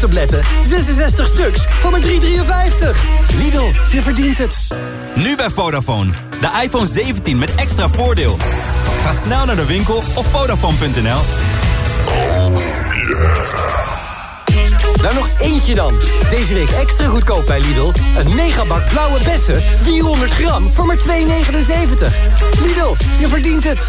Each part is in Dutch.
tabletten. 66 stuks voor maar 3,53. Lidl, je verdient het. Nu bij Vodafone. De iPhone 17 met extra voordeel. Ga snel naar de winkel op Vodafone.nl. Nou, nog eentje dan. Deze week extra goedkoop bij Lidl. Een megabak blauwe bessen, 400 gram, voor maar 2,79. Lidl, je verdient het.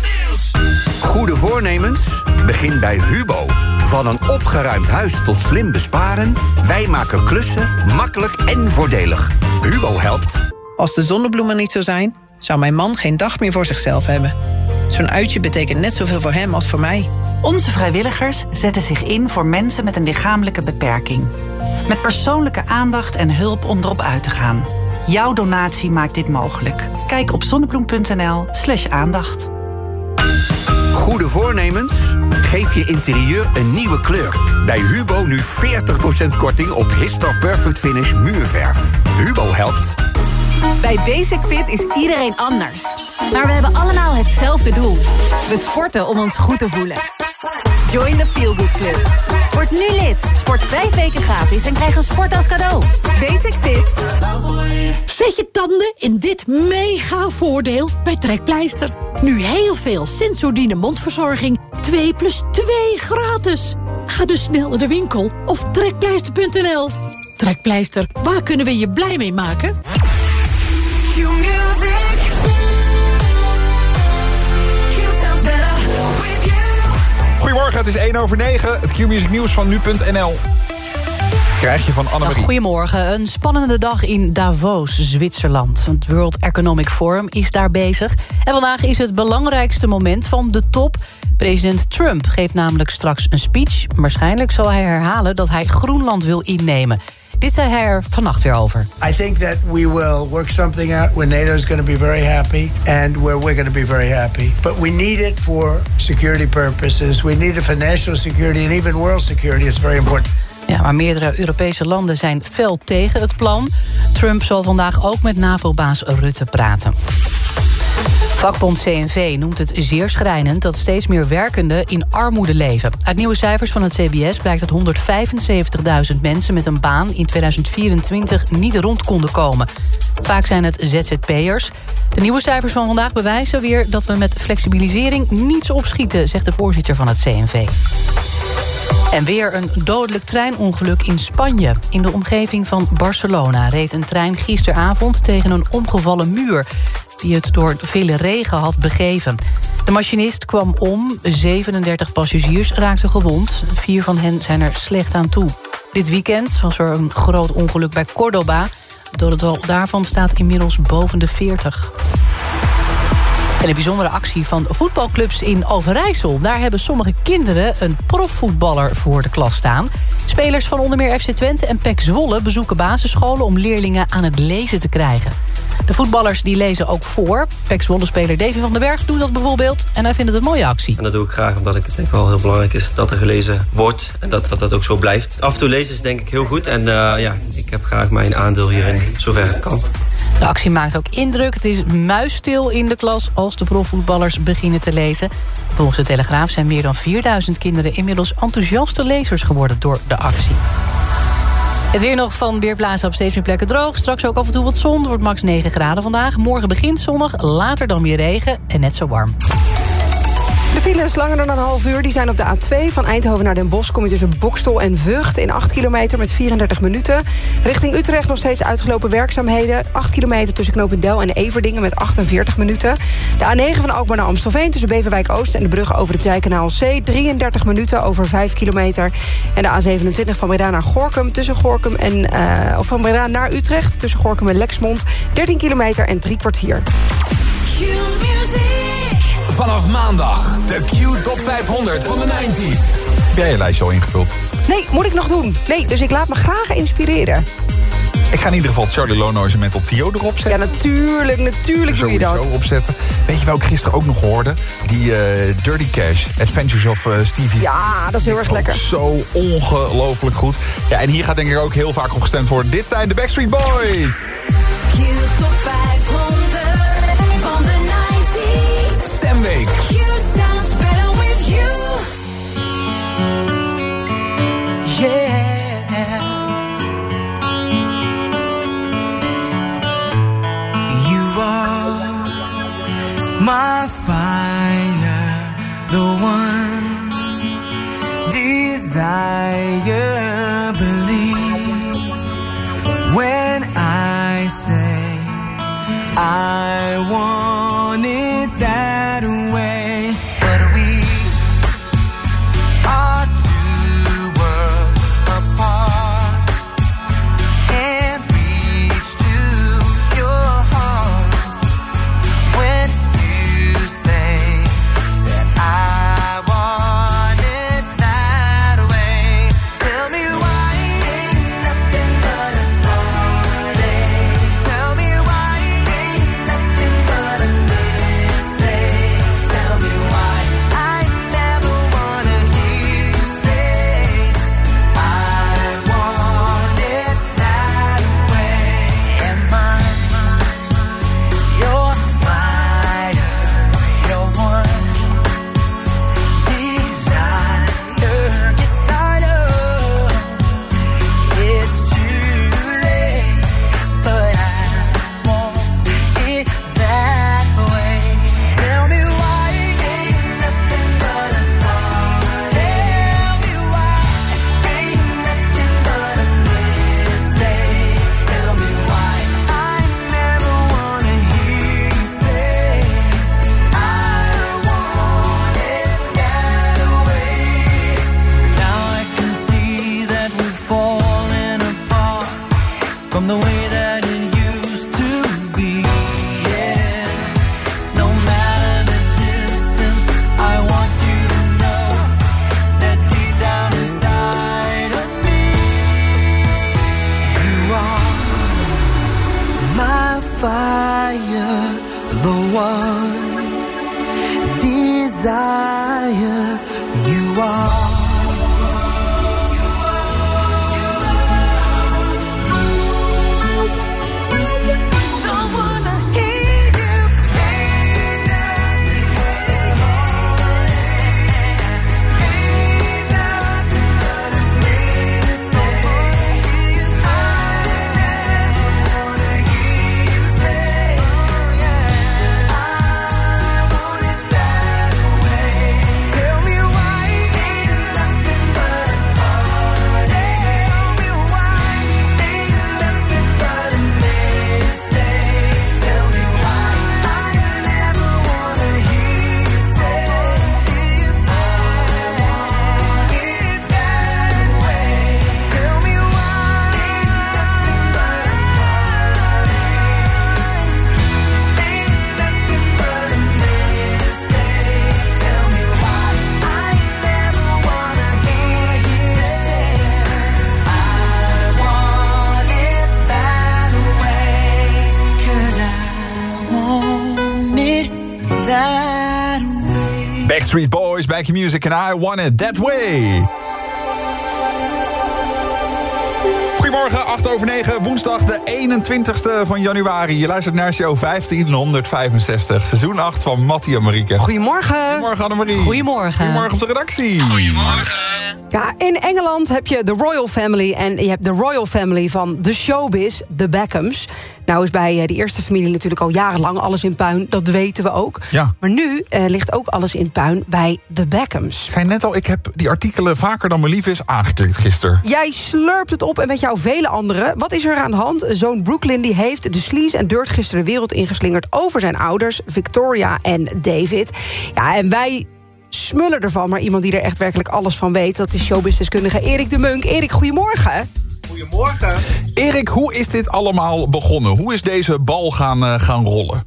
Goede voornemens? Begin bij Hubo. Van een opgeruimd huis tot slim besparen... wij maken klussen makkelijk en voordelig. Hubo helpt. Als de zonnebloemen niet zo zijn, zou mijn man geen dag meer voor zichzelf hebben. Zo'n uitje betekent net zoveel voor hem als voor mij. Onze vrijwilligers zetten zich in voor mensen met een lichamelijke beperking. Met persoonlijke aandacht en hulp om erop uit te gaan. Jouw donatie maakt dit mogelijk. Kijk op zonnebloem.nl slash aandacht. Goede voornemens? Geef je interieur een nieuwe kleur. Bij Hubo nu 40% korting op Histor Perfect Finish muurverf. Hubo helpt. Bij Basic Fit is iedereen anders. Maar we hebben allemaal hetzelfde doel. We sporten om ons goed te voelen. Join the Feel Good Club. Word nu lid. Sport vijf weken gratis en krijg een sport als cadeau. Basic Fit. Zet je tanden in dit mega voordeel bij Trekpleister. Nu heel veel Sensodyne mondverzorging. 2 plus 2 gratis. Ga dus snel naar de winkel of trekpleister.nl. Trekpleister, waar kunnen we je blij mee maken? Goedemorgen, het is 1 over 9. Het Q-music nieuws van nu.nl. Krijg je van Annemarie. Goedemorgen. Een spannende dag in Davos, Zwitserland. Het World Economic Forum is daar bezig. En vandaag is het belangrijkste moment van de top. President Trump geeft namelijk straks een speech. Waarschijnlijk zal hij herhalen dat hij Groenland wil innemen. Dit zei hij er vannacht weer over. I think that we will work something out where NATO is going to be very happy and where we're going to be very happy. But we need it for security purposes. We need it for national security and even world security. It's very important. Ja, maar meerdere Europese landen zijn fel tegen het plan. Trump zal vandaag ook met NAVO-baas Rutte praten. Vakbond CNV noemt het zeer schrijnend dat steeds meer werkenden in armoede leven. Uit nieuwe cijfers van het CBS blijkt dat 175.000 mensen met een baan in 2024 niet rond konden komen. Vaak zijn het ZZP'ers. De nieuwe cijfers van vandaag bewijzen weer dat we met flexibilisering niets opschieten, zegt de voorzitter van het CNV. En weer een dodelijk treinongeluk in Spanje. In de omgeving van Barcelona reed een trein gisteravond tegen een omgevallen muur die het door vele regen had begeven. De machinist kwam om, 37 passagiers raakten gewond. Vier van hen zijn er slecht aan toe. Dit weekend was er een groot ongeluk bij Cordoba. Door het dal daarvan staat inmiddels boven de 40. En een bijzondere actie van voetbalclubs in Overijssel. Daar hebben sommige kinderen een profvoetballer voor de klas staan. Spelers van onder meer FC Twente en PEC Zwolle bezoeken basisscholen... om leerlingen aan het lezen te krijgen. De voetballers die lezen ook voor. PEC Zwolle-speler Davy van den Berg doet dat bijvoorbeeld. En hij vindt het een mooie actie. En dat doe ik graag omdat ik het denk wel heel belangrijk is... dat er gelezen wordt en dat dat, dat ook zo blijft. Af en toe lezen is denk ik heel goed. En uh, ja, ik heb graag mijn aandeel hierin, zover het kan. De actie maakt ook indruk. Het is muisstil in de klas als de profvoetballers beginnen te lezen. Volgens de Telegraaf zijn meer dan 4000 kinderen... inmiddels enthousiaste lezers geworden door de actie. Het weer nog van Weerplaatsen op steeds meer plekken droog. Straks ook af en toe wat zon. wordt max 9 graden vandaag. Morgen begint zonnig, later dan weer regen en net zo warm. Files langer dan een half uur die zijn op de A2. Van Eindhoven naar Den Bosch kom je tussen Bokstol en Vught... in 8 kilometer met 34 minuten. Richting Utrecht nog steeds uitgelopen werkzaamheden. 8 kilometer tussen Knopendel en Everdingen met 48 minuten. De A9 van Alkmaar naar Amstelveen tussen Beverwijk Oost... en de brug over het Zijkanaal C. 33 minuten over 5 kilometer. En de A27 van Breda naar Gorkum tussen Gorkum en... Uh, of van Breda naar Utrecht tussen Gorkum en Lexmond. 13 kilometer en drie kwartier. Vanaf maandag de Q Top 500 van de 90s. Heb jij je lijstje al ingevuld? Nee, moet ik nog doen. Nee, dus ik laat me graag inspireren. Ik ga in ieder geval Charlie Lono's met op Tio erop zetten. Ja, natuurlijk, natuurlijk doe je dat. Zo opzetten. Weet je wel ik gisteren ook nog hoorde? Die uh, Dirty Cash, Adventures of uh, Stevie. Ja, dat is heel erg lekker. Zo ongelooflijk goed. Ja, en hier gaat denk ik ook heel vaak op gestemd worden. Dit zijn de Backstreet Boys. Q Top 500 my fire, the one desire. Believe when I say I want. Back Your Music and I Want It That Way. Goedemorgen, 8 over 9, woensdag de 21ste van januari. Je luistert naar show 1565, seizoen 8 van Mattie en Marieke. Goedemorgen. Goedemorgen Annemarie. Goedemorgen. Goedemorgen op de redactie. Ja, in Engeland heb je de Royal Family en je hebt de Royal Family van de showbiz, de Beckhams. Nou is bij eh, die eerste familie natuurlijk al jarenlang alles in puin, dat weten we ook. Ja. Maar nu eh, ligt ook alles in puin bij de Beckhams. Ik zei net al, ik heb die artikelen vaker dan mijn lief is aangeklikt gisteren. Jij slurpt het op en met jou vele anderen. Wat is er aan de hand? Zoon Brooklyn die heeft de sleaze en dirt gisteren de wereld ingeslingerd... over zijn ouders, Victoria en David. Ja, en wij smullen ervan, maar iemand die er echt werkelijk alles van weet... dat is showbusinesskundige Erik de Munk. Erik, goedemorgen. Goedemorgen. Erik, hoe is dit allemaal begonnen? Hoe is deze bal gaan, eh, gaan rollen?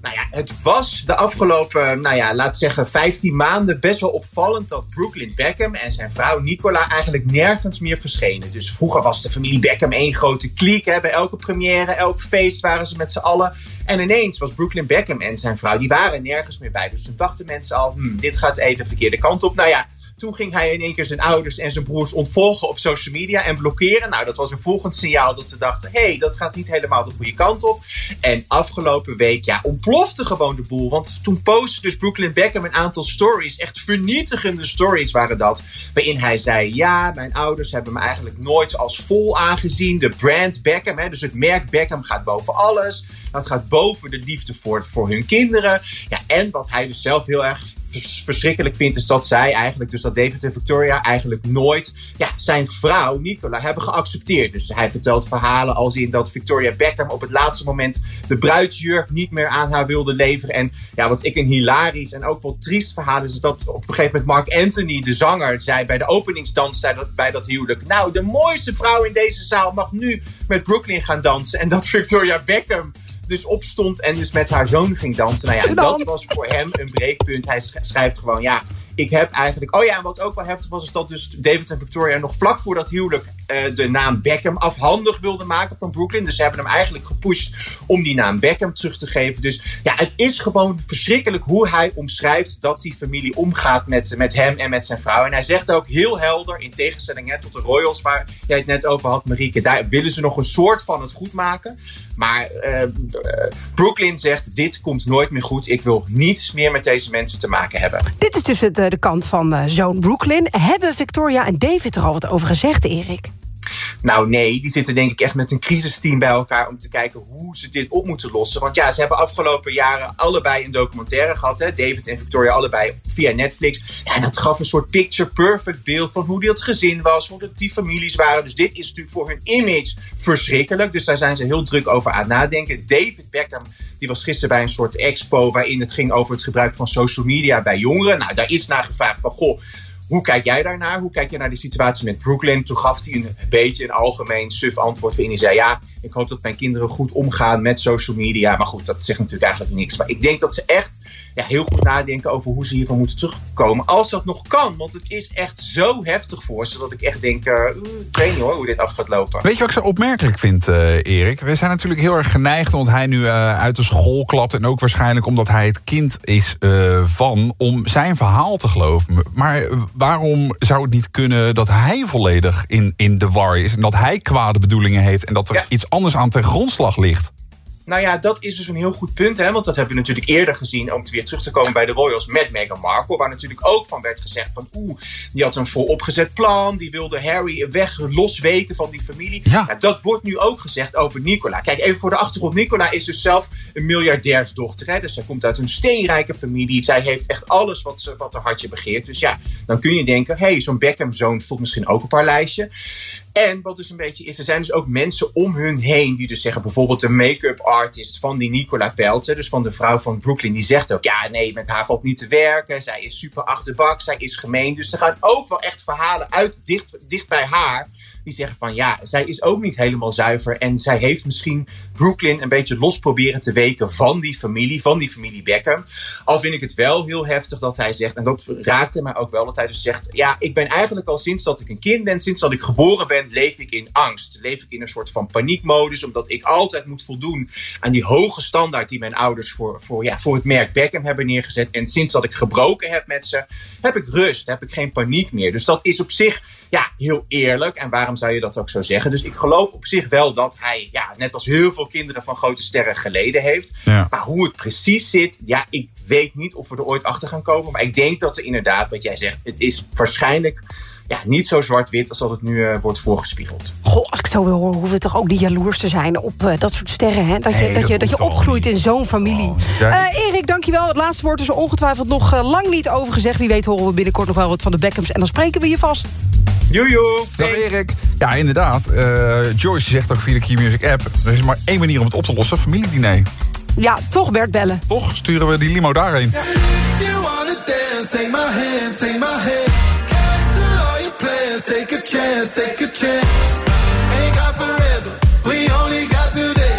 Nou ja, het was de afgelopen, nou ja, laat zeggen 15 maanden best wel opvallend dat Brooklyn Beckham en zijn vrouw Nicola eigenlijk nergens meer verschenen. Dus vroeger was de familie Beckham één grote kliek. Hè, bij elke première, elk feest waren ze met z'n allen. En ineens was Brooklyn Beckham en zijn vrouw, die waren nergens meer bij. Dus toen dachten mensen al, hm, dit gaat even de verkeerde kant op. Nou ja, toen ging hij in één keer zijn ouders en zijn broers ontvolgen op social media en blokkeren. Nou, dat was een volgend signaal dat ze dachten: hé, hey, dat gaat niet helemaal de goede kant op. En afgelopen week, ja, ontplofte gewoon de boel. Want toen postte dus Brooklyn Beckham een aantal stories, echt vernietigende stories waren dat. Waarin hij zei: ja, mijn ouders hebben me eigenlijk nooit als vol aangezien. De brand Beckham, hè, dus het merk Beckham gaat boven alles. Dat gaat boven de liefde voor, voor hun kinderen. Ja, en wat hij dus zelf heel erg verschrikkelijk vind, is dat zij eigenlijk, dus dat David en Victoria eigenlijk nooit ja, zijn vrouw, Nicola, hebben geaccepteerd. Dus hij vertelt verhalen als in dat Victoria Beckham op het laatste moment de bruidsjurk niet meer aan haar wilde leveren. En ja, wat ik een hilarisch en ook wel triest verhaal is, is dat op een gegeven moment Mark Anthony, de zanger, zei bij de openingsdans zei dat, bij dat huwelijk. Nou, de mooiste vrouw in deze zaal mag nu met Brooklyn gaan dansen. En dat Victoria Beckham dus opstond en dus met haar zoon ging dansen. Nou ja, en dat was voor hem een breekpunt. Hij sch- schrijft gewoon, ja, ik heb eigenlijk... Oh ja, wat ook wel heftig was, is dat dus David en Victoria nog vlak voor dat huwelijk eh, de naam Beckham afhandig wilden maken van Brooklyn. Dus ze hebben hem eigenlijk gepusht om die naam Beckham terug te geven. Dus ja, het is gewoon verschrikkelijk hoe hij omschrijft dat die familie omgaat met, met hem en met zijn vrouw. En hij zegt ook heel helder, in tegenstelling hè, tot de Royals waar jij het net over had, Marieke, daar willen ze nog een soort van het goed maken. Maar eh, Brooklyn zegt, dit komt nooit meer goed. Ik wil niets meer met deze mensen te maken hebben. Dit is dus het, eh, de kant van eh, zoon Brooklyn. Hebben Victoria en David er al wat over gezegd, Erik? Nou nee, die zitten denk ik echt met een crisisteam bij elkaar om te kijken hoe ze dit op moeten lossen. Want ja, ze hebben afgelopen jaren allebei een documentaire gehad. Hè? David en Victoria allebei via Netflix. Ja, en dat gaf een soort picture perfect beeld van hoe dat gezin was, hoe dat die families waren. Dus dit is natuurlijk voor hun image verschrikkelijk. Dus daar zijn ze heel druk over aan het nadenken. David Beckham, die was gisteren bij een soort expo waarin het ging over het gebruik van social media bij jongeren. Nou, daar is naar gevraagd van, goh, hoe kijk jij daarnaar? Hoe kijk je naar de situatie met Brooklyn? Toen gaf hij een beetje een algemeen suf antwoord. waarin hij zei: Ja, ik hoop dat mijn kinderen goed omgaan met social media. Maar goed, dat zegt natuurlijk eigenlijk niks. Maar ik denk dat ze echt ja, heel goed nadenken over hoe ze hiervan moeten terugkomen. Als dat nog kan, want het is echt zo heftig voor ze. dat ik echt denk: uh, Ik weet niet hoor hoe dit af gaat lopen. Weet je wat ik zo opmerkelijk vind, uh, Erik? We zijn natuurlijk heel erg geneigd, omdat hij nu uh, uit de school klapt. En ook waarschijnlijk omdat hij het kind is van, om zijn verhaal te geloven. Maar waarom zou het niet kunnen dat hij volledig in, in de war is? En dat hij kwade bedoelingen heeft en dat er ja. iets anders aan ten grondslag ligt? Nou ja, dat is dus een heel goed punt. Hè? Want dat hebben we natuurlijk eerder gezien. Om weer terug te komen bij de Royals met Meghan Markle. Waar natuurlijk ook van werd gezegd van... Oeh, die had een vooropgezet plan. Die wilde Harry weg losweken van die familie. Ja. dat wordt nu ook gezegd over Nicola. Kijk, even voor de achtergrond. Nicola is dus zelf een miljardairsdochter. Hè? Dus zij komt uit een steenrijke familie. Zij heeft echt alles wat, ze, wat haar hartje begeert. Dus ja, dan kun je denken... Hé, hey, zo'n Beckham-zoon stond misschien ook op haar lijstje. En wat dus een beetje is, er zijn dus ook mensen om hun heen die dus zeggen, bijvoorbeeld de make-up artist van die Nicola Peltz, dus van de vrouw van Brooklyn, die zegt ook, ja nee, met haar valt niet te werken, zij is super achterbak, zij is gemeen. Dus er gaan ook wel echt verhalen uit dicht, dicht bij haar, die zeggen van ja, zij is ook niet helemaal zuiver en zij heeft misschien Brooklyn een beetje los proberen te weken van die familie, van die familie Beckham. Al vind ik het wel heel heftig dat hij zegt, en dat raakte mij ook wel, dat hij zegt, ja, ik ben eigenlijk al sinds dat ik een kind ben, sinds dat ik geboren ben, leef ik in angst. Leef ik in een soort van paniekmodus, omdat ik altijd moet voldoen aan die hoge standaard die mijn ouders voor, voor, ja, voor het merk Beckham hebben neergezet. En sinds dat ik gebroken heb met ze, heb ik rust, heb ik geen paniek meer. Dus dat is op zich ja, heel eerlijk. En waarom zou je dat ook zo zeggen? Dus ik geloof op zich wel dat hij, ja, net als heel veel kinderen van grote sterren geleden heeft. Ja. Maar hoe het precies zit, ja, ik weet niet of we er ooit achter gaan komen. Maar ik denk dat er inderdaad, wat jij zegt, het is waarschijnlijk ja, niet zo zwart-wit als dat het nu uh, wordt voorgespiegeld. Goh, als ik zo wil horen, hoeven we toch ook niet jaloers te zijn op uh, dat soort sterren. Hè? Dat, nee, je, dat, dat je, dat je opgroeit in zo'n familie. Oh, ja. uh, Erik, dankjewel. Het laatste woord is er ongetwijfeld nog lang niet over gezegd. Wie weet horen we binnenkort nog wel wat van de Beckhams. En dan spreken we je vast. Joejoe. Dag Erik. Ja, inderdaad. Joyce zegt ook via de Key Music app... er is maar één manier om het op te lossen. Familiediner. Ja, toch Bert bellen. Toch? Sturen we die limo daarheen. Take my hand, take my hand. Plans, take a chance, take a chance. Ain't got forever, we only got today.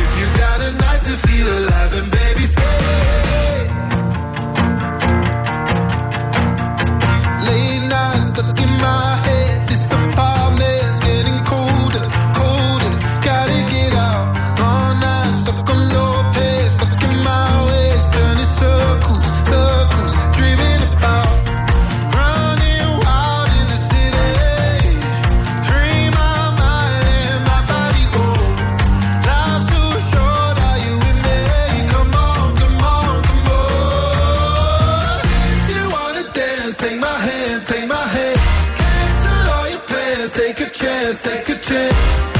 If you got a night to feel alive, then baby stay. Late nights stuck in my chance, take a chance.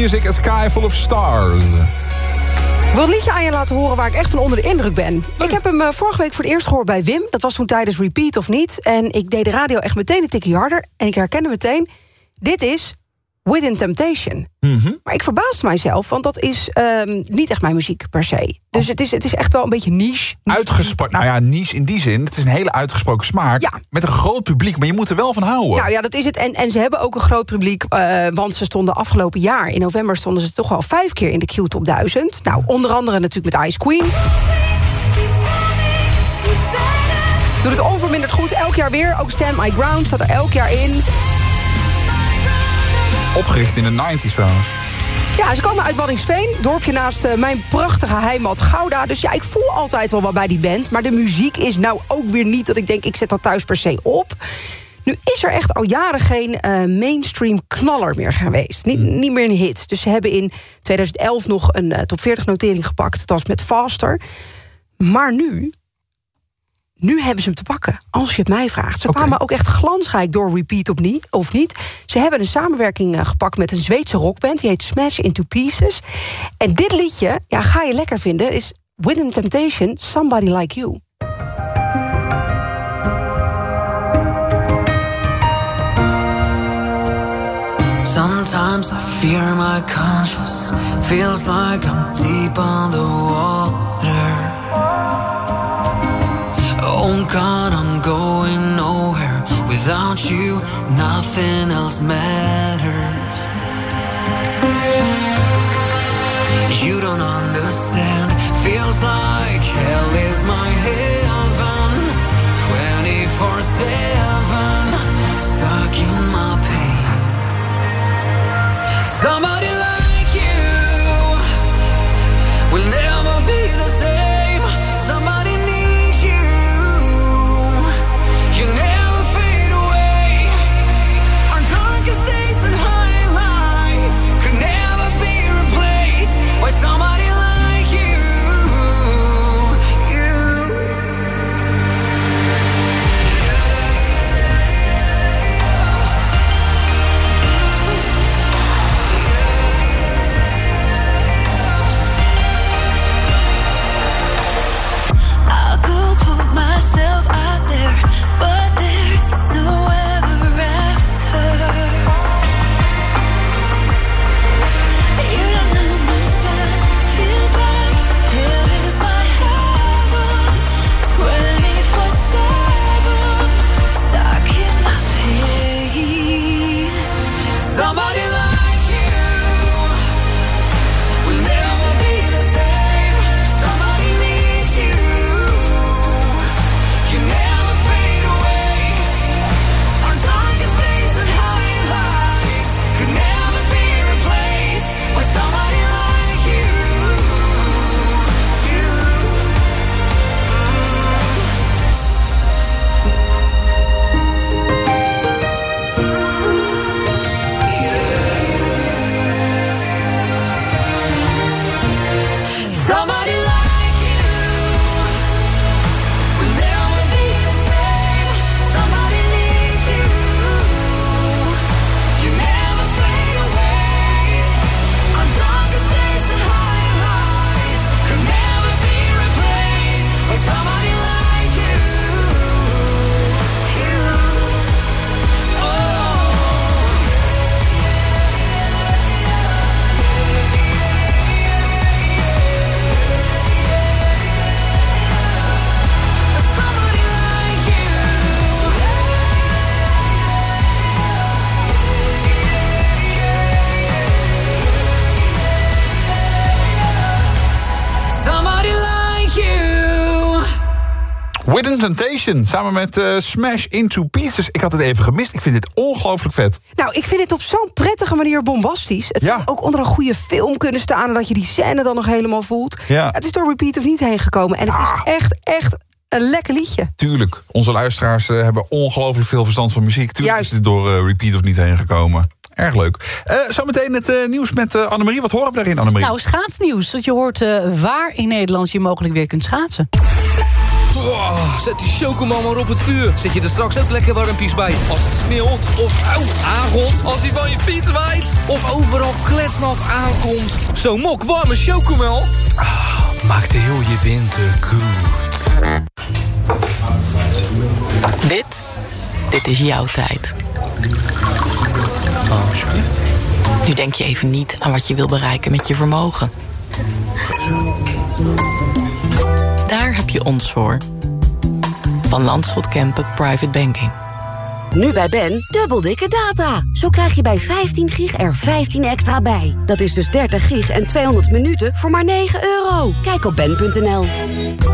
Music, A Sky Full of Stars. Ik wil een liedje aan je laten horen waar ik echt van onder de indruk ben. Ik heb hem eh, vorige week voor het eerst gehoord bij Wim. Dat was toen tijdens Repeat of niet. En ik deed de radio echt meteen een tikje harder. En ik herkende meteen, dit is Within Temptation. Maar ik verbaasde mijzelf, want dat is ehm, niet echt mijn muziek per se. Dus het, is, het is echt wel een beetje niche. Uitgesproken, nou ja, niche in die zin. Het is een hele uitgesproken smaak. Met een groot publiek, maar je moet er wel van houden. Nou ja, dat is het. En, en ze hebben ook een groot publiek. eh, want ze stonden afgelopen jaar, in november, stonden ze toch wel vijf keer in de Q Top 1000. Nou, onder andere natuurlijk met Ice Queen. Doet het onverminderd goed, elk jaar weer. Ook Stand My Ground staat er elk jaar in. Opgericht in de 90s trouwens. Ja, ze komen uit Waddingsveen, dorpje naast eh, mijn prachtige heimat Gouda. Dus ja, ik voel altijd wel wat bij die band. Maar de muziek is nou ook weer niet dat ik denk, ik zet dat thuis per se op. Nu is er echt al jaren geen eh, mainstream knaller meer geweest. Niet, niet meer een hit. Dus ze hebben in 2011 nog een eh, top 40 notering gepakt. Dat was met Faster. Maar nu, nu hebben ze hem te pakken, als je het mij vraagt. Ze kwamen ook echt glansrijk door Repeat op niet, of niet. Ze hebben een samenwerking eh, gepakt met een Zweedse rockband. Die heet Smash Into Pieces. En dit liedje, ja, ga je lekker vinden... is Within Temptation, Somebody Like You. Sometimes I fear my conscience. Feels like I'm deep underwater. Nothing else matters. You don't understand. Feels like hell is my heaven. 24 7. Stuck in my pain. Somebody like you will never be the same. Temptation, samen met eh, Smash Into Pieces. Ik had het even gemist. Ik vind dit ongelooflijk vet. Nou, ik vind het op zo'n prettige manier bombastisch. Het zou ook onder een goede film kunnen staan... en dat je die scène dan nog helemaal voelt. Ja. Het is door Repeat of niet heen gekomen. En het is echt, echt een lekker liedje. Tuurlijk, onze luisteraars eh, hebben ongelooflijk veel verstand van muziek. Tuurlijk Juist. is dit door eh, Repeat of niet heen gekomen. Erg leuk. Eh, zometeen het nieuws met eh, Annemarie. Wat horen we daarin, Annemarie? Nou, schaatsnieuws. Dat je hoort waar in Nederland je mogelijk weer kunt schaatsen. Oh, zet die chocomel maar op het vuur. Zet je er straks ook lekker warmpies bij. Als het sneeuwt of auw, aangot. Als hij van je fiets waait. Of overal kletsnat aankomt. Zo'n mok warme chocomel. Ah, maakt heel je winter goed. Dit, dit is jouw tijd. Oh, alsjeblieft. Nu denk je even niet aan wat je wil bereiken met je vermogen. Daar heb je ons voor. Van Landschot Kempen Private Banking. Nu bij Ben, dubbel dikke data. Zo krijg je bij 15 gig er 15 extra bij. Dat is dus 30 gig en 200 minuten voor maar 9 euro. Kijk op ben.nl.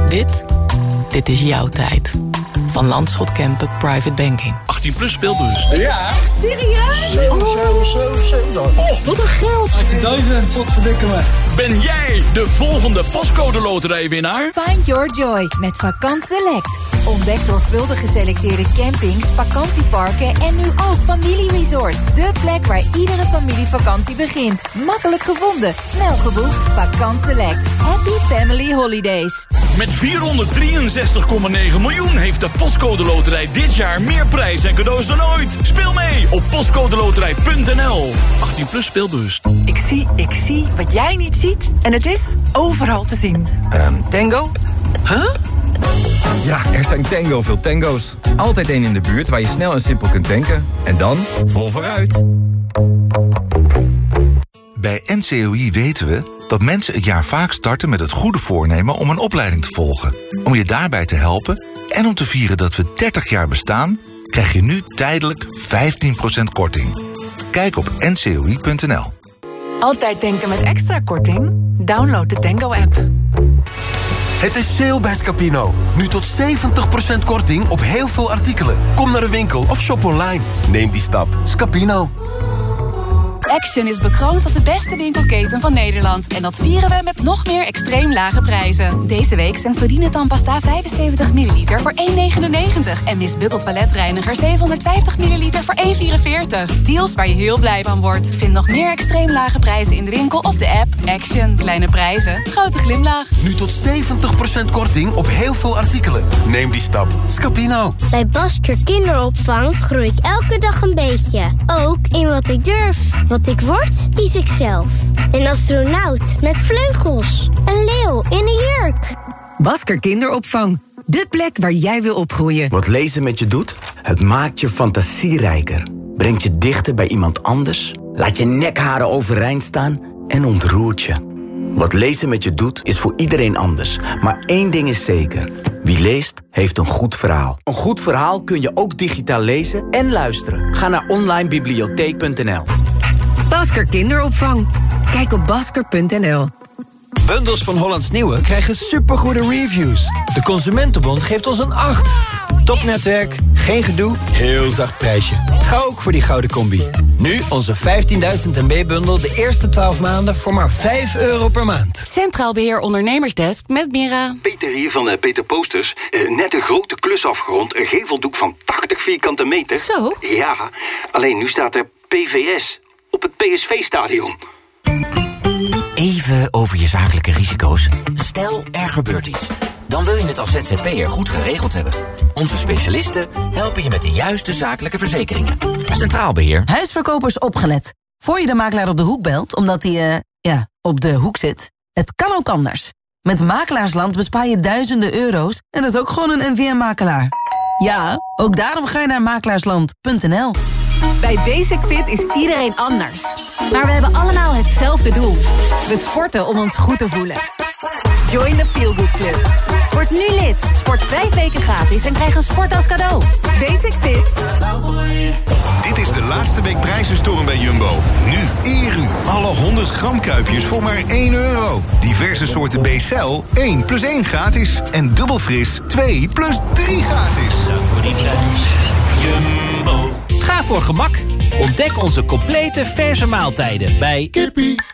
Dit, dit is jouw tijd. Van Landschot Kempen Private Banking. 18 plus speelbus. Ja. Echt serieus? 7, 7, 7, 7. Oh, wat een geld. 18.000, wat verdikken me. Ben jij de volgende postcode loterijwinnaar? Find your joy met Vakant Select. Ontdek zorgvuldig geselecteerde campings, vakantieparken en nu ook familieresorts. De plek waar iedere familievakantie begint. Makkelijk gevonden, snel geboekt. Vakant Select. Happy Family Holidays. Met 463,9 miljoen heeft de Postcode Loterij dit jaar meer prijs en cadeaus dan ooit. Speel mee op postcodeloterij.nl. 18 plus speelbewust. Ik zie, ik zie wat jij niet ziet. En het is overal te zien. Ehm, tango? Huh? Ja, er zijn tango veel tango's. Altijd één in de buurt waar je snel en simpel kunt tanken. En dan vol vooruit. Bij NCOI weten we dat mensen het jaar vaak starten met het goede voornemen om een opleiding te volgen. Om je daarbij te helpen en om te vieren dat we 30 jaar bestaan, krijg je nu tijdelijk 15% korting. Kijk op ncoi.nl. Altijd denken met extra korting? Download de Tango-app. Het is sale bij Scapino. Nu tot 70% korting op heel veel artikelen. Kom naar de winkel of shop online. Neem die stap. Scapino. Action is bekroond tot de beste winkelketen van Nederland. En dat vieren we met nog meer extreem lage prijzen. Deze week Sensodyne tandpasta 75 ml voor 1,99. En Miss Bubble toiletreiniger 750 ml voor 1,44. Deals waar je heel blij van wordt. Vind nog meer extreem lage prijzen in de winkel of de app. Action. Kleine prijzen. Grote glimlach. Nu tot 70% korting op heel veel artikelen. Neem die stap. Scapino. Bij Basker Kinderopvang groei ik elke dag een beetje. Ook in wat ik durf. Wat ik word, kies ik zelf. Een astronaut met vleugels. Een leeuw in een jurk. Basker Kinderopvang. De plek waar jij wil opgroeien. Wat lezen met je doet? Het maakt je fantasierijker. Brengt je dichter bij iemand anders. Laat je nekharen overeind staan en ontroert je. Wat lezen met je doet, is voor iedereen anders. Maar één ding is zeker. Wie leest, heeft een goed verhaal. Een goed verhaal kun je ook digitaal lezen en luisteren. Ga naar onlinebibliotheek.nl Basker Kinderopvang. Kijk op basker.nl. Bundels van Hollands Nieuwe krijgen supergoede reviews. De Consumentenbond geeft ons een 8. Topnetwerk, geen gedoe, heel zacht prijsje. Ga ook voor die gouden combi. Nu onze 15.000 MB-bundel de eerste 12 maanden voor maar 5 euro per maand. Centraal Beheer Ondernemersdesk met Mira. Peter hier van eh, Peter Posters. Eh, net een grote klus afgerond. Een geveldoek van 80 vierkante meter. Zo? Ja, alleen nu staat er PVS op het PSV-stadion. Even over je zakelijke risico's. Stel, er gebeurt iets. Dan wil je het als ZZP'er goed geregeld hebben. Onze specialisten helpen je met de juiste zakelijke verzekeringen. Centraal Beheer. Huisverkopers opgelet. Voor je de makelaar op de hoek belt, omdat hij, eh, ja, op de hoek zit. Het kan ook anders. Met Makelaarsland bespaar je duizenden euro's en dat is ook gewoon een NVM-makelaar. Ja, ook daarom ga je naar makelaarsland.nl. Bij Basic Fit is iedereen anders. Maar we hebben allemaal hetzelfde doel. We sporten om ons goed te voelen. Join the Feel Good Club. Word nu lid. Sport vijf weken gratis en krijg een sport als cadeau. Basic Fit. Dit is de laatste week prijzenstorm bij Jumbo. Nu Eru. Alle 100 gram kuipjes voor maar 1 euro. Diverse soorten B-cell 1 plus 1 gratis. En dubbel fris 2 plus 3 gratis. voor die prijs. Jumbo. Voor gemak. Ontdek onze complete verse maaltijden bij Kippie.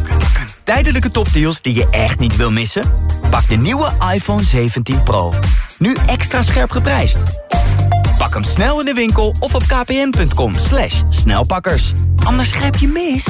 Tijdelijke topdeals die je echt niet wil missen? Pak de nieuwe iPhone 17 Pro. Nu extra scherp geprijsd. Pak hem snel in de winkel of op kpn.com slash snelpakkers. Anders grijp je mis.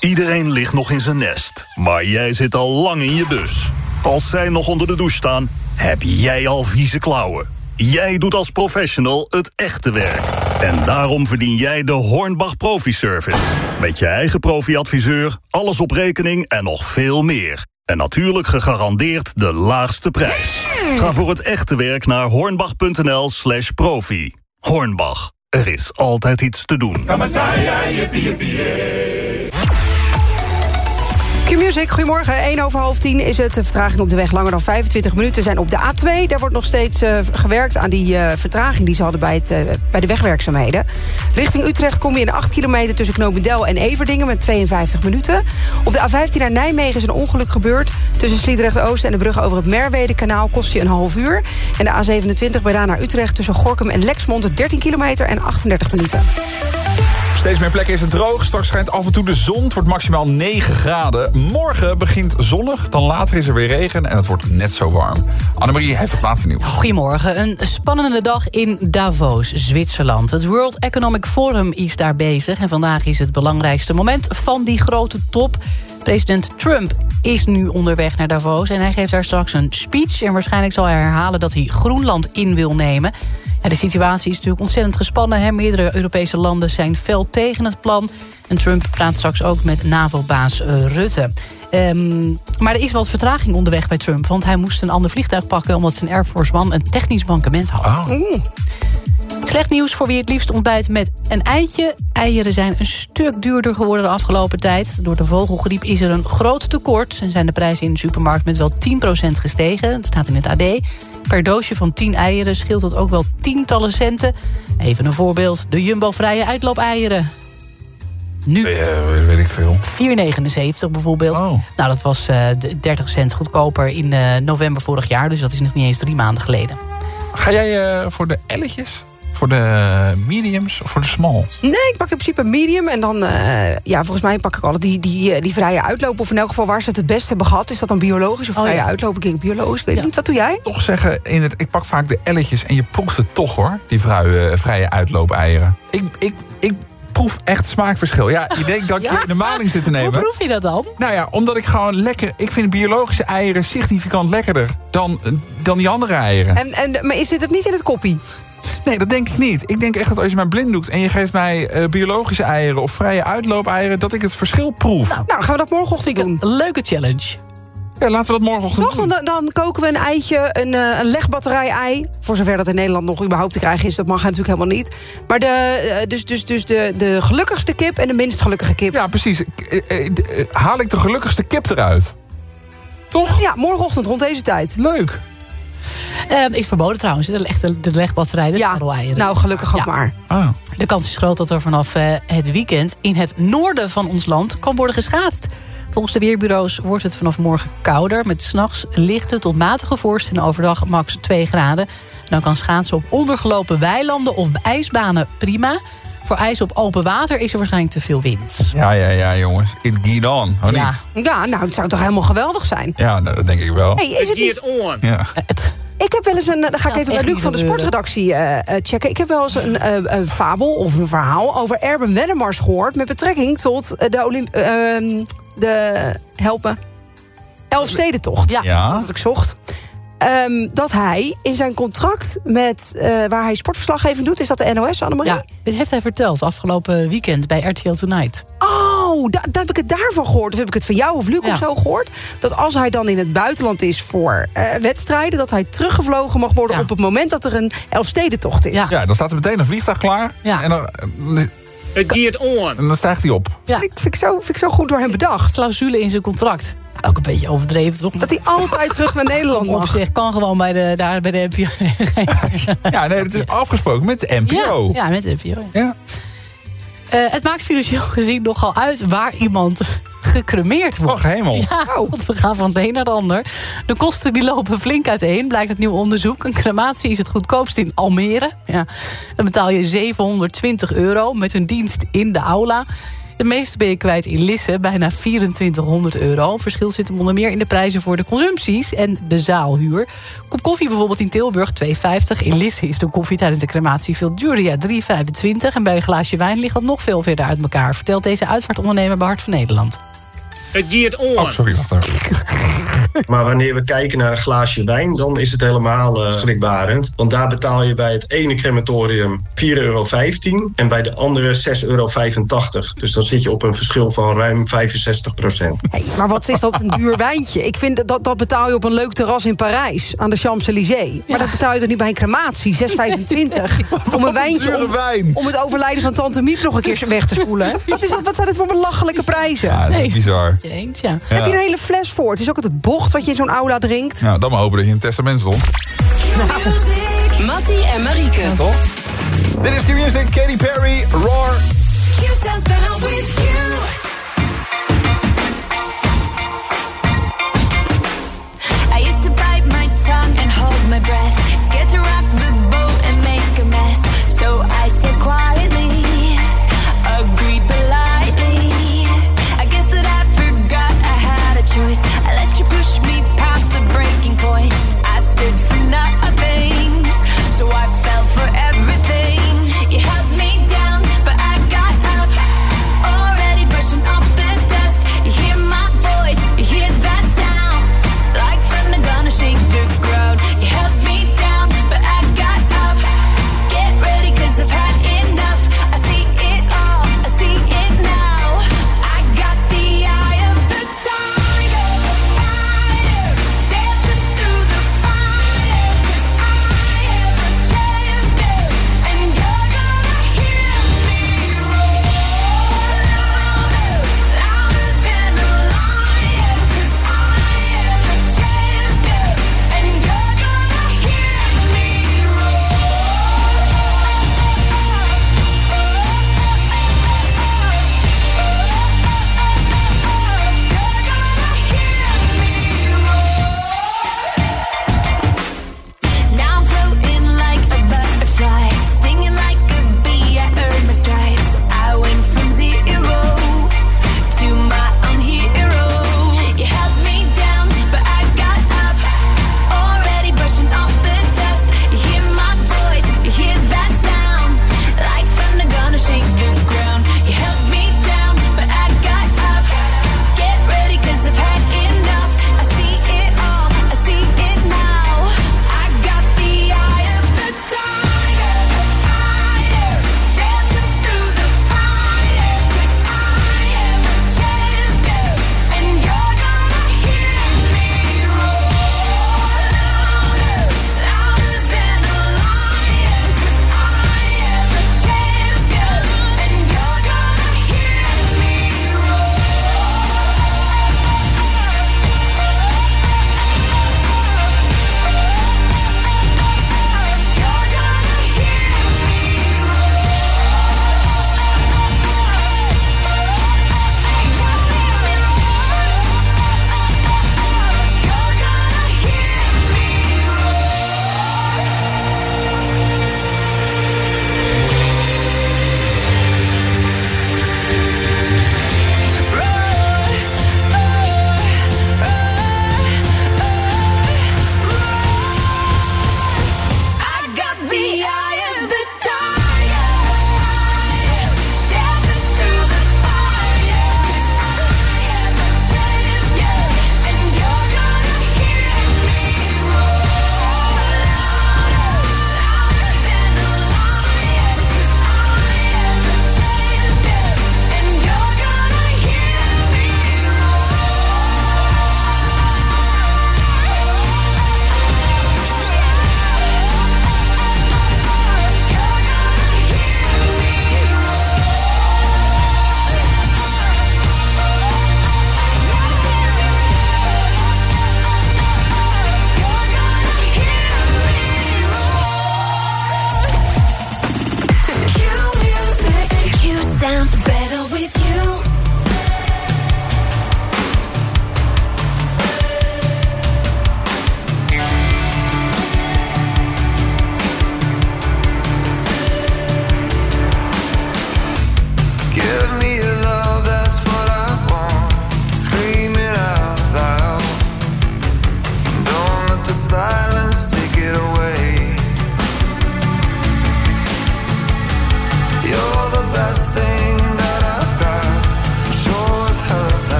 Iedereen ligt nog in zijn nest, maar jij zit al lang in je bus. Als zij nog onder de douche staan, heb jij al vieze klauwen. Jij doet als professional het echte werk. En daarom verdien jij de Hornbach Profi Service. Met je eigen profi-adviseur, alles op rekening en nog veel meer. En natuurlijk gegarandeerd de laagste prijs. Ga voor het echte werk naar hornbach.nl slash profi. Hornbach, er is altijd iets te doen. Q-Music, goedemorgen. 1 over half 10 is het. De vertraging op de weg langer dan 25 minuten zijn op de A2. Daar wordt nog steeds uh, gewerkt aan die uh, vertraging die ze hadden bij, het, uh, bij de wegwerkzaamheden. Richting Utrecht kom je in 8 kilometer tussen Knopendel en Everdingen met 52 minuten. Op de A15 naar Nijmegen is een ongeluk gebeurd. Tussen Sliedrecht-Oost en de brug over het Merwede-kanaal kost je een half uur. En de A27 bij naar Utrecht tussen Gorkum en Lexmond 13 kilometer en 38 minuten. Steeds meer plekken is het droog. Straks schijnt af en toe de zon. Het wordt maximaal 9 graden. Morgen begint zonnig, dan later is er weer regen en het wordt net zo warm. Annemarie heeft het laatste nieuws. Goedemorgen. Een spannende dag in Davos, Zwitserland. Het World Economic Forum is daar bezig. En vandaag is het belangrijkste moment van die grote top. President Trump is nu onderweg naar Davos en hij geeft daar straks een speech. En waarschijnlijk zal hij herhalen dat hij Groenland in wil nemen. De situatie is natuurlijk ontzettend gespannen. Hè? Meerdere Europese landen zijn fel tegen het plan. En Trump praat straks ook met NAVO-baas Rutte. Um, maar er is wat vertraging onderweg bij Trump. Want hij moest een ander vliegtuig pakken... omdat zijn Air Force One een technisch mankement had. Oh. Slecht nieuws voor wie het liefst ontbijt met een eitje. Eieren zijn een stuk duurder geworden de afgelopen tijd. Door de vogelgriep is er een groot tekort... en zijn de prijzen in de supermarkt met wel 10% gestegen. Dat staat in het AD. Per doosje van 10 eieren scheelt dat ook wel tientallen centen. Even een voorbeeld, de Jumbo-vrije uitloop-eieren. Nu. Uh, weet ik veel. 4,79 bijvoorbeeld. Oh. Nou, dat was uh, 30 cent goedkoper in uh, november vorig jaar. Dus dat is nog niet eens drie maanden geleden. Ga jij voor de elletjes? Voor de mediums of voor de small? Nee, ik pak in principe medium. En dan, uh, ja, volgens mij pak ik altijd die, die, die vrije uitloop. Of in elk geval waar ze het het best hebben gehad. Is dat dan biologisch of Oh, vrije ja. uitloop? Ik denk biologisch. Ik weet Ja. niet, wat doe jij? Toch zeggen, in het, ik pak vaak de elletjes en je proeft het toch hoor. Die vrije, vrije uitloop-eieren. Ik, ik, ik proef echt smaakverschil. Ja, je denkt dat je Ja? in de maling zit te nemen. Hoe proef je dat dan? Nou ja, omdat ik gewoon lekker... Ik vind biologische eieren significant lekkerder dan, dan die andere eieren. En, en, maar is dit het niet in het koppie? Nee, dat denk ik niet. Ik denk echt dat als je mij blind doet en je geeft mij eh, biologische eieren of vrije uitloop-eieren, dat ik het verschil proef. Nou, dan gaan we dat morgenochtend doen. Een leuke challenge. Ja, laten we dat morgenochtend Toch? doen. Dan, dan koken we een eitje, een, eh, een legbatterij-ei. Voor zover dat in Nederland nog überhaupt te krijgen is. Dat mag natuurlijk helemaal niet. Maar de, eh, dus, dus, dus de, de gelukkigste kip en de minst gelukkige kip. Ja, precies. Haal ik de gelukkigste kip eruit? Toch? Ja, morgenochtend rond deze tijd. Leuk. Eh, is verboden trouwens, de, echte, de legbatterij, de Ja, nou gelukkig ook maar. Ah. De kans is groot dat er vanaf eh, het weekend in het noorden van ons land kan worden geschaatst. Volgens de weerbureaus wordt het vanaf morgen kouder... met s'nachts lichte tot matige vorst en overdag max 2 graden. Dan kan schaatsen op ondergelopen weilanden of ijsbanen prima. Voor ijs op open water is er waarschijnlijk te veel wind. Ja, ja, ja, jongens. It get on, of Ja. niet? Ja, nou, het zou toch helemaal geweldig zijn. Ja, nou, dat denk ik wel. Hey, is het niet... Ja. Ik heb wel eens een. Dan ga ik even bij Luc van de sportredactie eh, eh, checken. Ik heb wel eens een, eh, een fabel of een verhaal over Erben Wennemars gehoord. met betrekking tot de Olymp. ehm, de. helpen. Elfstedentocht. Ja. Ja. Dat ik zocht. Ehm, dat hij in zijn contract met. eh, waar hij sportverslaggeving doet. Is dat de NOS, Annemarie? Ja, dit heeft hij verteld afgelopen weekend bij RTL Tonight. Oh, da- dan heb ik het daarvan gehoord. Of heb ik het van jou of Luc Ja. of zo gehoord? Dat als hij dan in het buitenland is voor eh, wedstrijden... dat hij teruggevlogen mag worden Ja. op het moment dat er een Elfstedentocht is. Ja. Ja, dan staat er meteen een vliegtuig klaar. Ja. En dan, Het geert on. en dan stijgt hij op. Ja. Vind, ik, vind, ik zo, vind ik zo goed door hem bedacht. Clausule in zijn contract. Ook een beetje overdreven, toch? Dat hij altijd terug naar Nederland op mag. zich kan gewoon bij de, daar bij de NPO. Ja, nee, het is afgesproken met de NPO. Ja, ja, met de NPO. Ja. Eh, het maakt financieel gezien nogal uit waar iemand gecremeerd wordt. Och, hemel. Ja, want we gaan van het een naar het ander. De kosten die lopen flink uiteen, blijkt uit nieuw onderzoek. Een crematie is het goedkoopst in Almere. Ja, dan betaal je 720 euro met een dienst in de aula. De meeste ben je kwijt in Lisse, bijna 2400 euro. Verschil zit hem onder meer in de prijzen voor de consumpties en de zaalhuur. Kop koffie bijvoorbeeld in Tilburg 2,50. In Lisse is de koffie tijdens de crematie veel duurder, ja 3,25. En bij een glaasje wijn ligt dat nog veel verder uit elkaar... vertelt deze uitvaartondernemer bij Hart van Nederland. Het geert on. Oh, sorry, wacht even. Maar wanneer we kijken naar een glaasje wijn, dan is het helemaal uh, schrikbarend. Want daar betaal je bij het ene crematorium 4,15 euro en bij de andere 6,85 euro. Dus dan zit je op een verschil van ruim 65 procent. Hey, maar wat is dat een duur wijntje? Ik vind dat, dat betaal je op een leuk terras in Parijs, aan de Champs-Élysées. Maar dat betaal je toch niet bij een crematie, 6,25? om een wijntje, om, om, het overlijden van tante Miep nog een keer weg te spoelen. Wat, is dat, wat zijn dit voor belachelijke prijzen? Ja, dat is bizar. Ja. Heb je een hele fles voor? Het is ook het bocht wat je in zo'n aula drinkt. Ja, dan maar hopen dat je in het testament stond. Mattie en Marieke. Ja, toch? Dit is Q-Music, Katy Perry, Roar. Q sounds better with you. I used to bite my tongue and hold my breath. Scared to rock the boat and make a mess. So I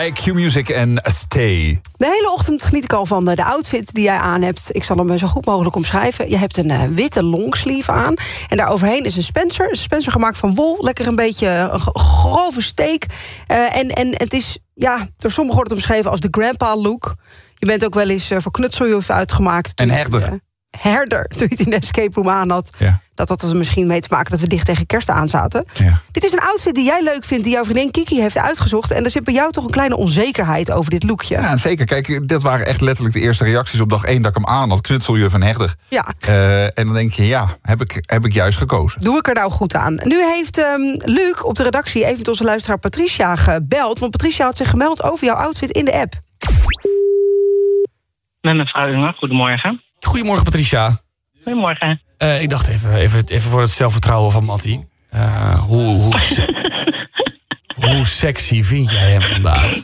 bij Q-Music en Stay. De hele ochtend geniet ik al van eh, de outfit die jij aan hebt. Ik zal hem zo goed mogelijk omschrijven. Je hebt een eh, witte longsleeve aan. En daaroverheen is een Spencer. Een Spencer gemaakt van wol. Lekker een beetje een grove steek. Eh, en, en het is, ja, door sommigen wordt het omschreven als de grandpa look. Je bent ook wel eens eh, voor knutseljuf uitgemaakt. En je, herder. Herder, toen je het in de escape room aan had. Ja. Dat had er misschien mee te maken dat we dicht tegen kerst aan zaten. Dit is een outfit die jij leuk vindt, die jouw vriendin Kiki heeft uitgezocht. En er zit bij jou toch een kleine onzekerheid over dit lookje. Ja, zeker. Kijk, dit waren echt letterlijk de eerste reacties op dag één dat ik hem aan had. Knutseljuf en herder. Ja. Eh, en dan denk je, ja, heb ik, heb ik juist gekozen. Doe ik er nou goed aan? Nu heeft ehm, Luc op de redactie even met onze luisteraar Patricia gebeld. Want Patricia had zich gemeld over jouw outfit in de app. Met mevrouw Unger, goedemorgen. Goedemorgen, Patricia. Goedemorgen. Eh, ik dacht even, even, even voor het zelfvertrouwen van Mattie. Eh, hoe, hoe, hoe sexy vind jij hem vandaag?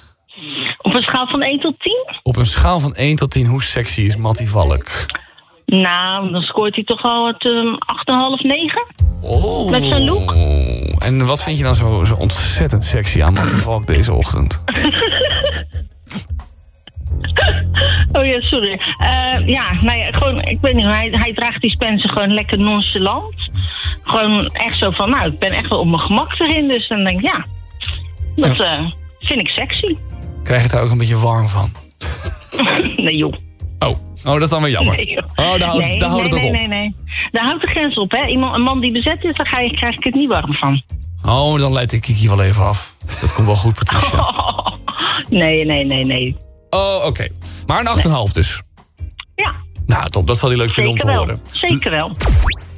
Op een schaal van 1 tot 10? Op een schaal van 1 tot 10, hoe sexy is Mattie Valk? Nou, dan scoort hij toch wel het ehm 8,5, 9? Oh. Met zijn look? En wat vind je dan zo, zo ontzettend sexy aan Mattie Valk deze ochtend? Oh ja, sorry. Ja, nou ja, gewoon, ik weet niet, hij, hij draagt die Spencer gewoon lekker nonchalant. Gewoon echt zo van, nou, ik ben echt wel op mijn gemak erin. Dus dan denk ik, ja, dat eh, vind ik sexy. Krijg je het er ook een beetje warm van? nee joh. Oh, oh dat is dan weer jammer. Nee. Oh, daar, houdt- nee, daar nee, het ook nee, op. nee, nee. Daar houdt de grens op, hè. Iemand, een man die bezet is, daar krijg ik het niet warm van. Oh, dan leid ik Kiki wel even af. Dat komt wel goed, Patricia. Nee, nee, nee, nee. Oh, oké. Maar een 8,5 dus. Ja. Nou, top. Dat zal hij leuk vinden om te wel. horen. Zeker wel.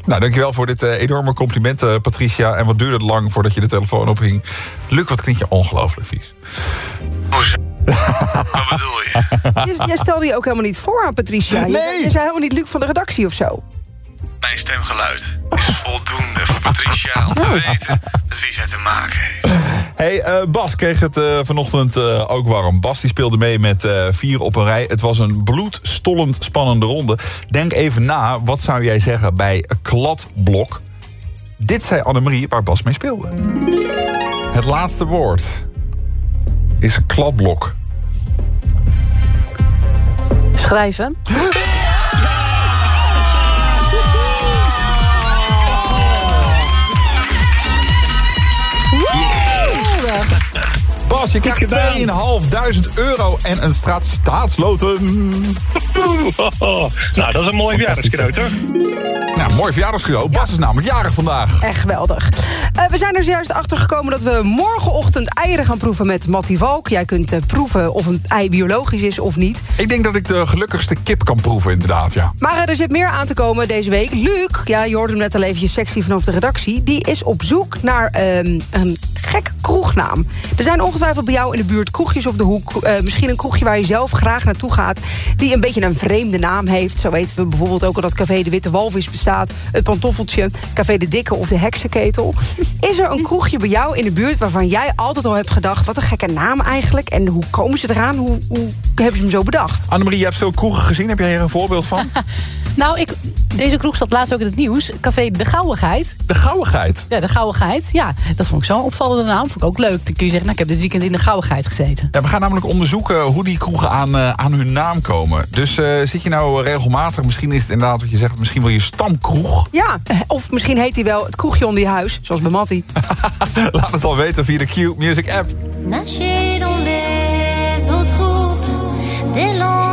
Nou, dankjewel voor dit eh, enorme compliment, eh, Patricia. En wat duurde het lang voordat je de telefoon ophing. Luc, wat klinkt je ongelooflijk vies. Wat bedoel je? Jij, stelde je ook helemaal niet voor aan Patricia. Je, Nee. je zei helemaal niet Luc van de redactie of zo. Mijn stemgeluid is voldoende voor Patricia om te weten met wie zij te maken heeft. Hey, eh, Bas kreeg het eh, vanochtend eh, ook warm. Bas die speelde mee met eh, vier op een rij. Het was een bloedstollend spannende ronde. Denk even na, wat zou jij zeggen bij kladblok? Dit zei Annemarie waar Bas mee speelde. Het laatste woord is kladblok. Schrijven. Bas, je krijgt 2.500 euro en een straat staatsloten. nou, dat is een mooi verjaardagscadeau, toch? Nou, mooi verjaardagscadeau. Bas is namelijk jarig vandaag. Echt geweldig. Eh, we zijn er zojuist achter gekomen dat we morgenochtend eieren gaan proeven met Mattie Valk. Jij kunt eh, proeven of een ei biologisch is of niet. Ik denk dat ik de gelukkigste kip kan proeven, inderdaad, ja. Maar eh, er zit meer aan te komen deze week. Luc, ja, je hoorde hem net al eventjes sexy vanaf de redactie... die is op zoek naar ehm, een gekke kroegnaam. Er zijn ongetwijfeld bij jou in de buurt kroegjes op de hoek. eh, misschien een kroegje waar je zelf graag naartoe gaat... die een beetje een vreemde naam heeft. Zo weten we bijvoorbeeld ook al dat Café de Witte Walvis bestaat... het Pantoffeltje, Café de Dikke of de Heksenketel. Is er een kroegje bij jou in de buurt waarvan jij altijd al hebt gedacht... wat een gekke naam eigenlijk en hoe komen ze eraan? Hoe, hoe hebben ze hem zo bedacht? Annemarie, je hebt veel kroegen gezien. Heb jij hier een voorbeeld van? Nou, ik, deze kroeg zat laatst ook in het nieuws. Café De Gouwigheid. De Gouwigheid? Ja, De Gouwigheid. Ja, dat vond ik zo'n opvallende naam. Ik ook leuk. Dan kun je zeggen, nou, ik heb dit weekend in De Gouwigheid gezeten. Ja, we gaan namelijk onderzoeken hoe die kroegen aan, eh, aan hun naam komen. Dus eh, zit je nou regelmatig, misschien is het inderdaad wat je zegt... misschien wel je stamkroeg? Ja, eh, of misschien heet hij wel het kroegje onder je huis, zoals bij Mattie. Laat het al weten via de Q Music app. Nager dans les eaux troubles des lendemains.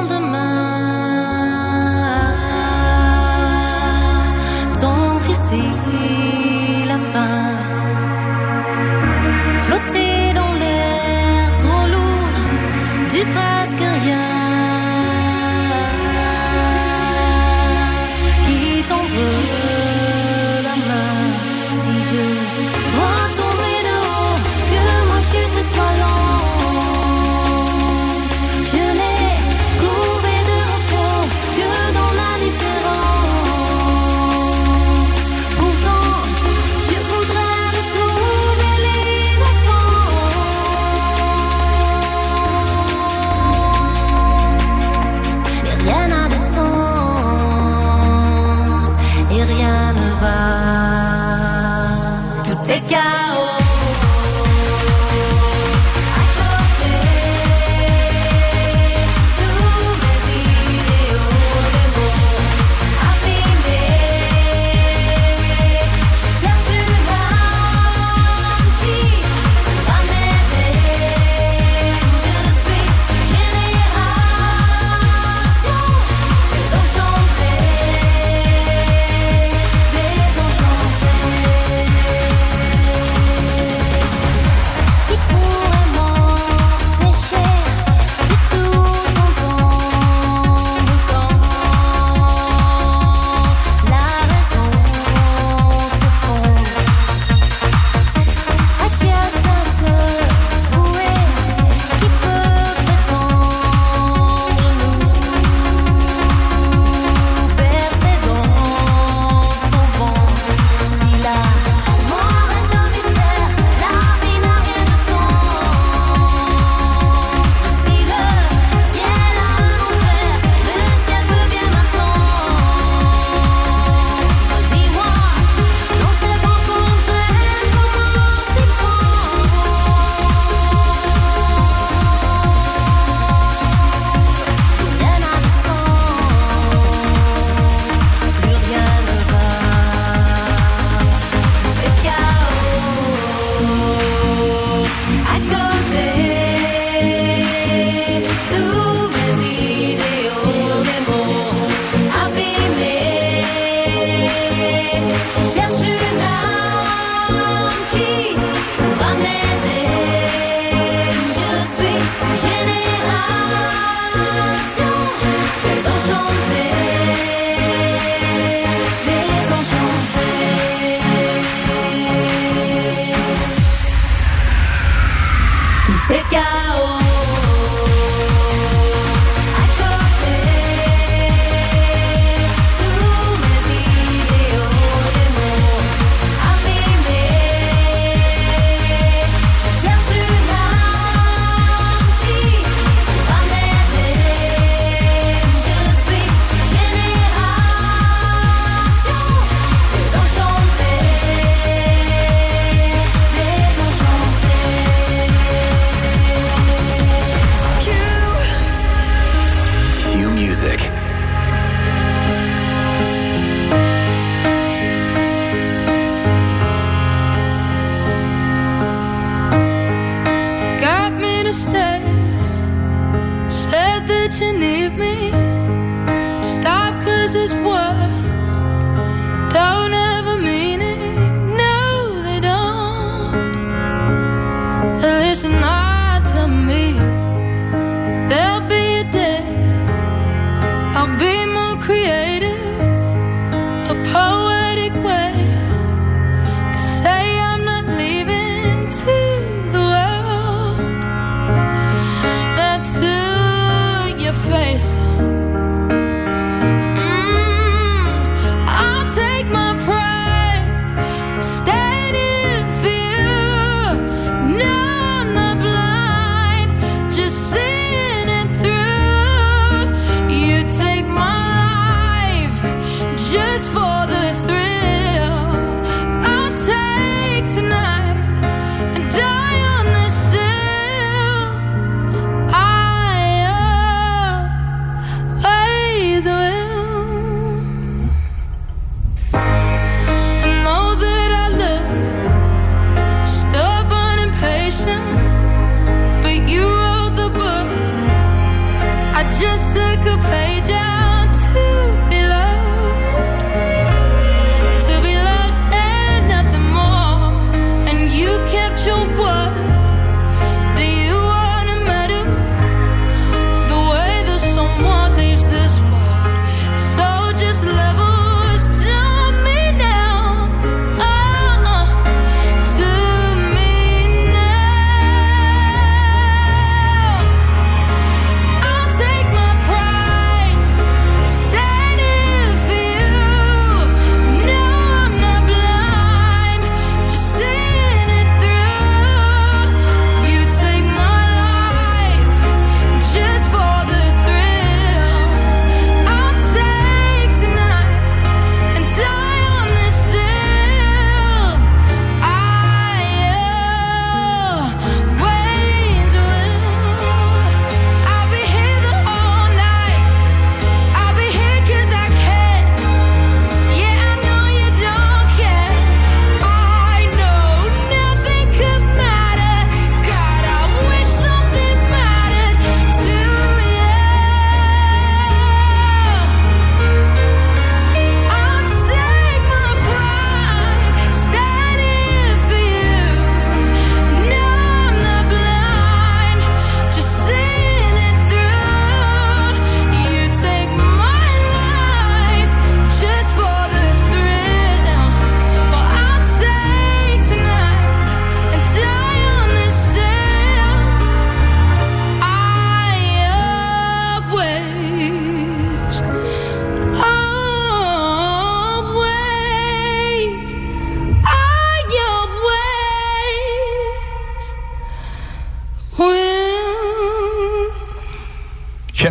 Take out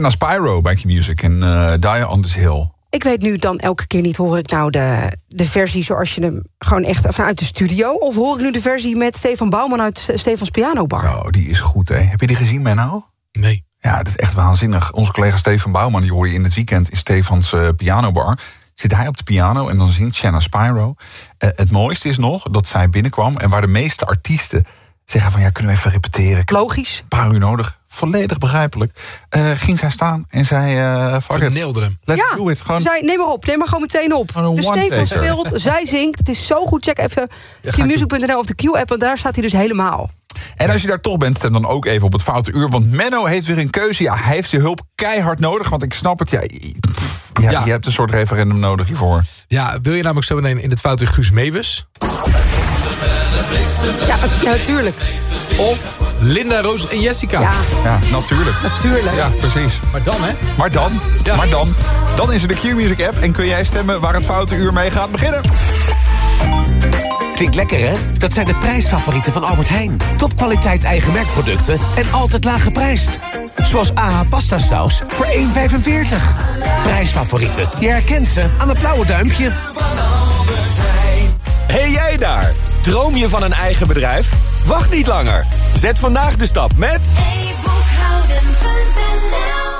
Shanna Spyro bij Q-Music en eh Die on This Hill. Ik weet nu dan elke keer niet, hoor ik nou de, de versie zoals je hem gewoon echt vanuit de studio... of hoor ik nu de versie met Stefan Bouwman uit Stefans Pianobar? Oh, die is goed, hè. Heb je die gezien, Menno? Nee. Ja, dat is echt waanzinnig. Onze collega Stefan Bouwman, die hoor je in het weekend... in Stefans eh, pianobar. Zit hij op de piano en dan zingt Shanna Spyro. Eh, het mooiste is nog dat zij binnenkwam... en waar de meeste artiesten zeggen van... ja, kunnen we even repeteren? Logisch. Een paar uur nodig. Volledig begrijpelijk. Eh, ging zij staan en zei... eh fuck it. Let's ja, do it. Gewoon zij, neem maar op, neem maar gewoon meteen op. een Dus Stefan speelt, zij zingt. Het is zo goed. Check even Ja, of de Q-app, want daar staat hij dus helemaal. En als je daar toch bent, stem dan ook even op het foute uur. Want Menno heeft weer een keuze. Ja, hij heeft je hulp keihard nodig. Want ik snap het. Ja, pff, ja, Ja. je hebt een soort referendum nodig hiervoor. Ja, wil je namelijk zo meteen in het fout uur Guus Meeuwis? Ja, ja, natuurlijk. Of Linda, Roos en Jessica. Ja. Ja, natuurlijk. Natuurlijk. Ja, precies. Maar dan, hè? Maar dan, maar dan, dan is er de Q-Music app en kun jij stemmen waar het foute uur mee gaat beginnen. Klinkt lekker, hè? Dat zijn de prijsfavorieten van Albert Heijn. Topkwaliteit eigen merkproducten en altijd laag geprijsd. Zoals AH pasta saus voor 1,45. Prijsfavorieten. Je herkent ze aan het blauwe duimpje. Hey jij daar! Droom je van een eigen bedrijf? Wacht niet langer. Zet vandaag de stap met...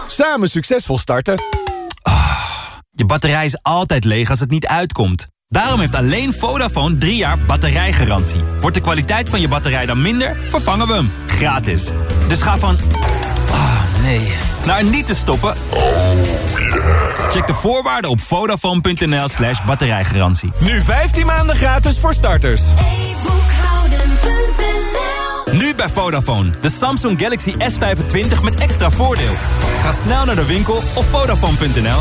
Samen succesvol starten. Je batterij is altijd leeg als het niet uitkomt. Daarom heeft alleen Vodafone drie jaar batterijgarantie. Wordt de kwaliteit van je batterij dan minder, vervangen we hem. Gratis. Dus ga van... Ah, nee. Naar niet te stoppen. Check de voorwaarden op vodafone.nl slash batterijgarantie. Nu 15 maanden gratis voor starters. Nu bij Vodafone. De Samsung Galaxy S25 met extra voordeel. Ga snel naar de winkel of Vodafone.nl.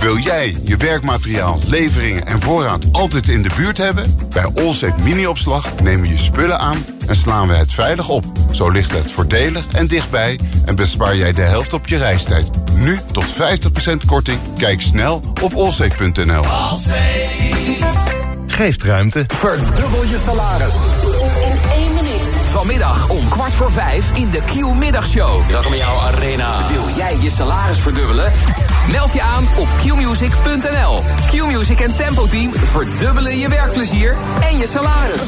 Wil jij je werkmateriaal, leveringen en voorraad altijd in de buurt hebben? Bij Allsafe Mini-opslag nemen we je spullen aan en slaan we het veilig op. Zo ligt het voordelig en dichtbij en bespaar jij de helft op je reistijd. Nu tot 50% korting. Kijk snel op allsafe.nl. Geeft ruimte. Verdubbel je salaris. In één minuut. Vanmiddag om kwart voor vijf in de Q-middagshow. Welkom in jouw arena. Wil jij je salaris verdubbelen? Meld je aan op qmusic.nl. Q-Music en Tempo Team verdubbelen je werkplezier en je salaris.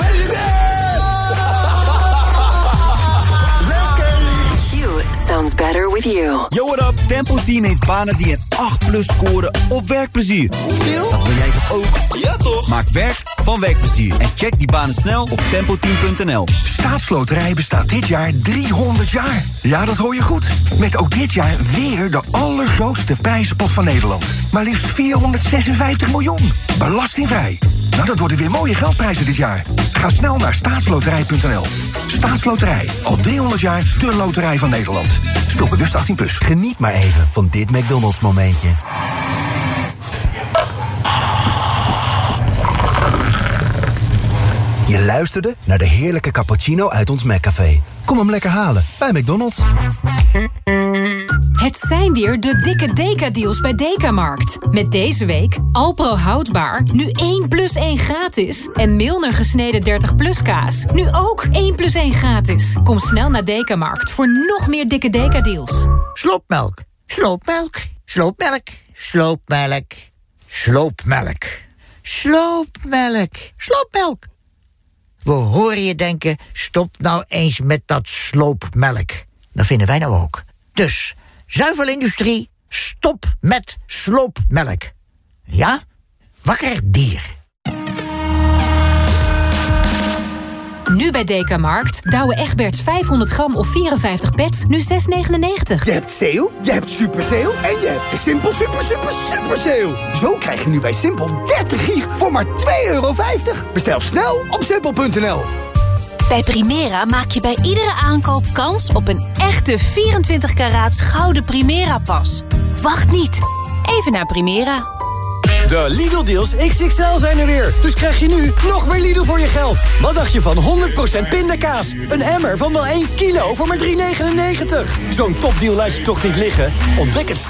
Sounds better with you. Yo, what up? Tempo Team heeft banen die een 8 plus scoren op werkplezier. Hoeveel? Dat wil jij toch ook? Ja, toch? Maak werk van werkplezier en check die banen snel op tempoteam.nl. Staatsloterij bestaat dit jaar 300 jaar. Ja, dat hoor je goed. Met ook dit jaar weer de allergrootste prijzenpot van Nederland. Maar liefst 456 miljoen. Belastingvrij. Nou, dat worden weer mooie geldprijzen dit jaar. Ga snel naar staatsloterij.nl. Staatsloterij. Al 300 jaar de loterij van Nederland. Speel bewust 18+. Plus. Geniet maar even van dit McDonald's momentje. Je luisterde naar de heerlijke cappuccino uit ons McCafé. Kom hem lekker halen bij McDonald's. Het zijn weer de dikke Deka-deals bij Dekamarkt. Met deze week Alpro houdbaar, nu 1 plus 1 gratis. En Milner gesneden 30 plus kaas, nu ook 1 plus 1 gratis. Kom snel naar Dekamarkt voor nog meer dikke Deka-deals. Sloopmelk, sloopmelk, sloopmelk, sloopmelk, sloopmelk, sloopmelk, sloopmelk. We horen je denken, stop nou eens met dat sloopmelk. Dat vinden wij nou ook. Dus, zuivelindustrie, stop met sloopmelk. Ja? Wakker dier. Nu bij Dekamarkt. Douwe Egberts 500 gram of 54 pet, nu 6,99. Je hebt sale, je hebt super sale en je hebt de Simpel super super super sale. Zo krijg je nu bij Simpel 30 gig voor maar 2,50 euro. Bestel snel op simpel.nl. Bij Primera maak je bij iedere aankoop kans op een echte 24 karaats gouden Primera-pas. Wacht niet. Even naar Primera. De Lidl-deals XXL zijn er weer. Dus krijg je nu nog meer Lidl voor je geld. Wat dacht je van 100% pindakaas? Een emmer van wel 1 kilo voor maar 3,99. Zo'n topdeal laat je toch niet liggen? Ontdek het